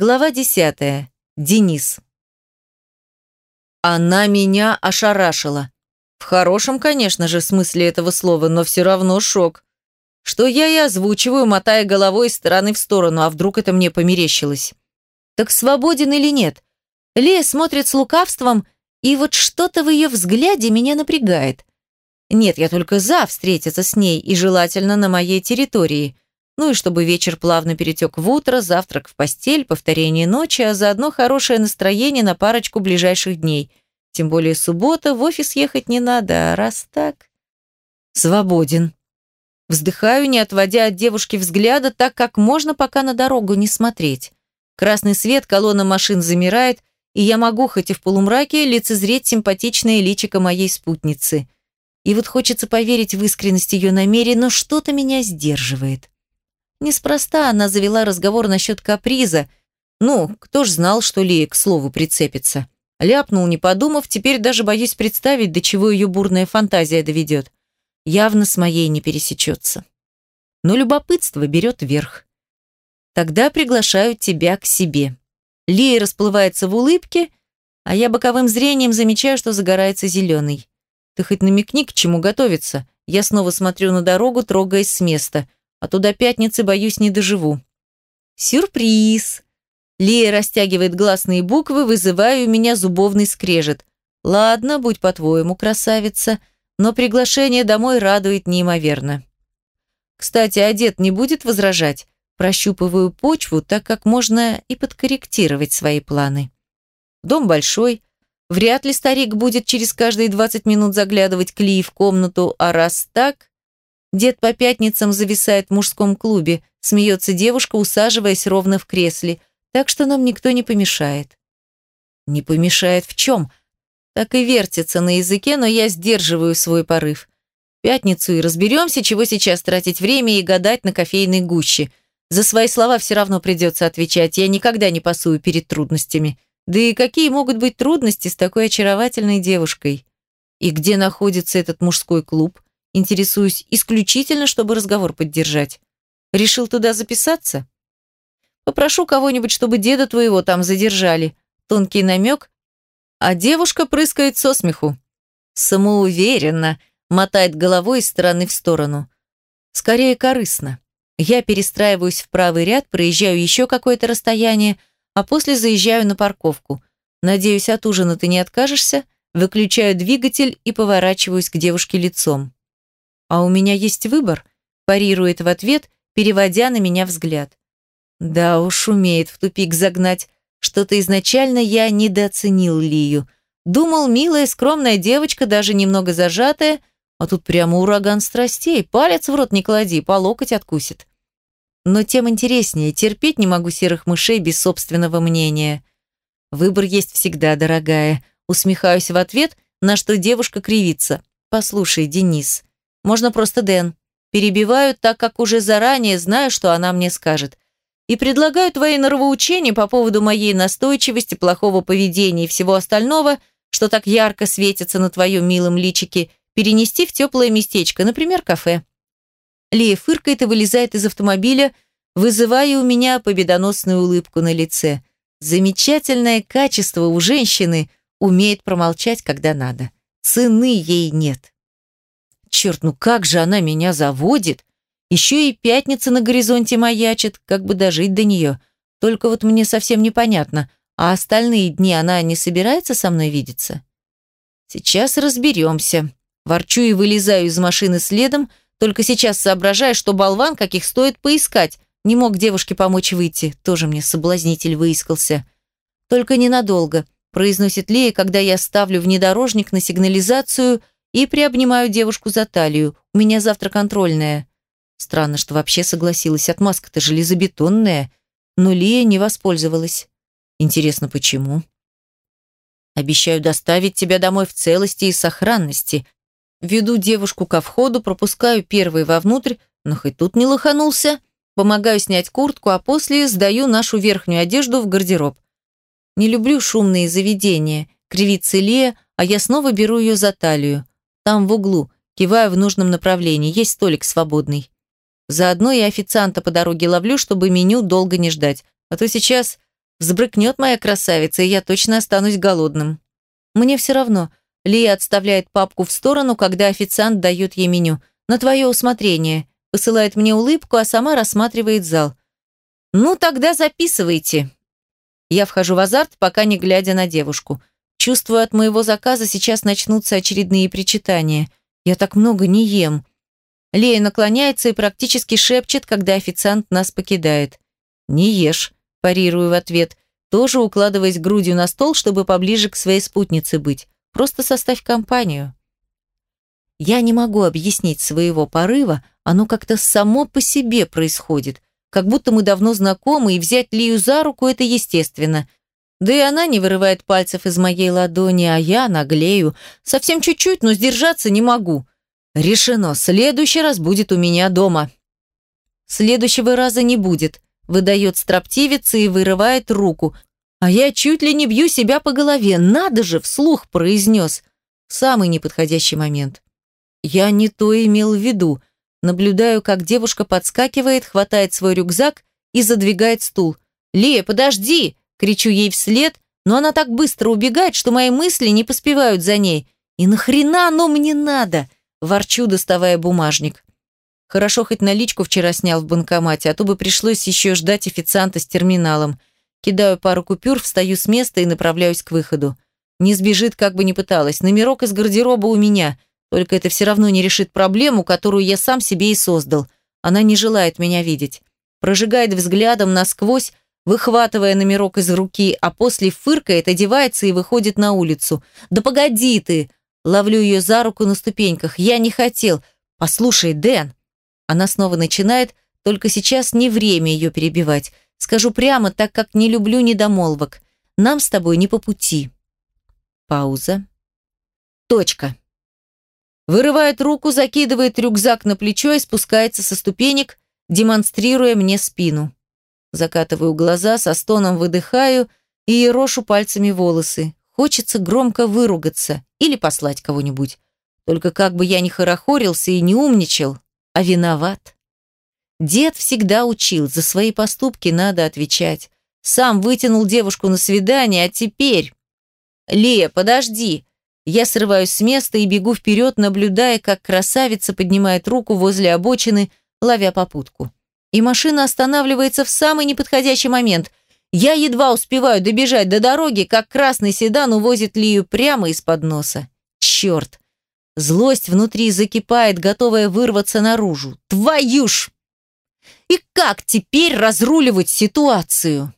Глава десятая. Денис. Она меня ошарашила. В хорошем, конечно же, смысле этого слова, но все равно шок. Что я и озвучиваю, мотая головой из стороны в сторону, а вдруг это мне померещилось. Так свободен или нет? Лея смотрит с лукавством, и вот что-то в ее взгляде меня напрягает. Нет, я только за встретиться с ней, и желательно на моей территории. Ну и чтобы вечер плавно перетек в утро, завтрак в постель, повторение ночи, а заодно хорошее настроение на парочку ближайших дней. Тем более суббота, в офис ехать не надо, а раз так... Свободен. Вздыхаю, не отводя от девушки взгляда, так как можно пока на дорогу не смотреть. Красный свет, колонна машин замирает, и я могу, хоть и в полумраке, лицезреть симпатичное личико моей спутницы. И вот хочется поверить в искренность ее намерений, но что-то меня сдерживает. Неспроста она завела разговор насчет каприза. Ну, кто ж знал, что Лея к слову прицепится. Ляпнул, не подумав, теперь даже боюсь представить, до чего ее бурная фантазия доведет. Явно с моей не пересечется. Но любопытство берет верх. Тогда приглашаю тебя к себе. Лия расплывается в улыбке, а я боковым зрением замечаю, что загорается зеленый. Ты хоть намекни, к чему готовиться. Я снова смотрю на дорогу, трогаясь с места. А туда пятницы, боюсь, не доживу. Сюрприз! Лия растягивает гласные буквы, вызывая у меня зубовный скрежет. Ладно, будь по-твоему, красавица, но приглашение домой радует неимоверно. Кстати, одет не будет возражать? Прощупываю почву, так как можно и подкорректировать свои планы. Дом большой. Вряд ли старик будет через каждые 20 минут заглядывать к Лии в комнату, а раз так... Дед по пятницам зависает в мужском клубе, смеется девушка, усаживаясь ровно в кресле – так что нам никто не помешает. Не помешает в чем? Так и вертится на языке, но я сдерживаю свой порыв. Пятницу и разберемся, чего сейчас тратить время и гадать на кофейной гуще. За свои слова все равно придется отвечать, я никогда не пасую перед трудностями. Да и какие могут быть трудности с такой очаровательной девушкой? И где находится этот мужской клуб? Интересуюсь исключительно, чтобы разговор поддержать. Решил туда записаться? Попрошу кого-нибудь, чтобы деда твоего там задержали. Тонкий намек, а девушка прыскает со смеху. Самоуверенно, мотает головой из стороны в сторону. Скорее корыстно. Я перестраиваюсь в правый ряд, проезжаю еще какое-то расстояние, а после заезжаю на парковку. Надеюсь, от ужина ты не откажешься? Выключаю двигатель и поворачиваюсь к девушке лицом. А у меня есть выбор, парирует в ответ, переводя на меня взгляд. Да уж, умеет в тупик загнать. Что-то изначально я недооценил Лию. Думал, милая, скромная девочка, даже немного зажатая, а тут прямо ураган страстей. Палец в рот не клади, по локоть откусит. Но тем интереснее, терпеть не могу серых мышей без собственного мнения. Выбор есть всегда, дорогая. Усмехаюсь в ответ, на что девушка кривится. Послушай, Денис, можно просто Дэн. Перебиваю, так как уже заранее знаю, что она мне скажет и предлагаю твои норовоучения по поводу моей настойчивости, плохого поведения и всего остального, что так ярко светится на твоем милом личике, перенести в теплое местечко, например, кафе. Лия фыркает и вылезает из автомобиля, вызывая у меня победоносную улыбку на лице. Замечательное качество у женщины умеет промолчать, когда надо. Цены ей нет. Черт, ну как же она меня заводит! Еще и пятница на горизонте маячит, как бы дожить до нее. Только вот мне совсем непонятно, а остальные дни она не собирается со мной видеться? Сейчас разберемся. Ворчу и вылезаю из машины следом, только сейчас соображаю, что болван, каких стоит поискать. Не мог девушке помочь выйти, тоже мне соблазнитель выискался. Только ненадолго, произносит Лея, когда я ставлю внедорожник на сигнализацию и приобнимаю девушку за талию. У меня завтра контрольная. Странно, что вообще согласилась. Отмазка-то железобетонная. Но Лия не воспользовалась. Интересно, почему? Обещаю доставить тебя домой в целости и сохранности. Веду девушку ко входу, пропускаю первый вовнутрь, но хоть тут не лоханулся. Помогаю снять куртку, а после сдаю нашу верхнюю одежду в гардероб. Не люблю шумные заведения. Кривится Лия, а я снова беру ее за талию. Там в углу, киваю в нужном направлении, есть столик свободный. Заодно и официанта по дороге ловлю, чтобы меню долго не ждать. А то сейчас Взбрыкнет моя красавица, и я точно останусь голодным. Мне все равно. Лия отставляет папку в сторону, когда официант дает ей меню. На твое усмотрение. Посылает мне улыбку, а сама рассматривает зал. Ну, тогда записывайте. Я вхожу в азарт, пока не глядя на девушку. Чувствую, от моего заказа сейчас начнутся очередные причитания. Я так много не ем. Лея наклоняется и практически шепчет, когда официант нас покидает. «Не ешь», – парирую в ответ, тоже укладываясь грудью на стол, чтобы поближе к своей спутнице быть. Просто составь компанию. Я не могу объяснить своего порыва, оно как-то само по себе происходит. Как будто мы давно знакомы, и взять Лию за руку – это естественно. Да и она не вырывает пальцев из моей ладони, а я наглею. Совсем чуть-чуть, но сдержаться не могу. Решено, следующий раз будет у меня дома. Следующего раза не будет, выдает строптивица и вырывает руку. А я чуть ли не бью себя по голове. Надо же, вслух произнес. Самый неподходящий момент. Я не то имел в виду. Наблюдаю, как девушка подскакивает, хватает свой рюкзак и задвигает стул. «Лия, подожди!» – кричу ей вслед, но она так быстро убегает, что мои мысли не поспевают за ней. «И нахрена оно мне надо?» Ворчу, доставая бумажник. Хорошо, хоть наличку вчера снял в банкомате, а то бы пришлось еще ждать официанта с терминалом. Кидаю пару купюр, встаю с места и направляюсь к выходу. Не сбежит, как бы ни пыталась. Номерок из гардероба у меня. Только это все равно не решит проблему, которую я сам себе и создал. Она не желает меня видеть. Прожигает взглядом насквозь, выхватывая номерок из руки, а после фыркает, одевается и выходит на улицу. «Да погоди ты!» Ловлю ее за руку на ступеньках. Я не хотел. Послушай, Дэн. Она снова начинает, только сейчас не время ее перебивать. Скажу прямо, так как не люблю недомолвок. Нам с тобой не по пути. Пауза. Точка. Вырывает руку, закидывает рюкзак на плечо и спускается со ступенек, демонстрируя мне спину. Закатываю глаза, со стоном выдыхаю и ерошу пальцами волосы. Хочется громко выругаться или послать кого-нибудь. Только как бы я ни хорохорился и не умничал, а виноват. Дед всегда учил, за свои поступки надо отвечать. Сам вытянул девушку на свидание, а теперь... «Лия, подожди!» Я срываюсь с места и бегу вперед, наблюдая, как красавица поднимает руку возле обочины, ловя попутку. И машина останавливается в самый неподходящий момент. Я едва успеваю добежать до дороги, как красный седан увозит Лию прямо из-под носа. Черт! Злость внутри закипает, готовая вырваться наружу. Твою ж! И как теперь разруливать ситуацию?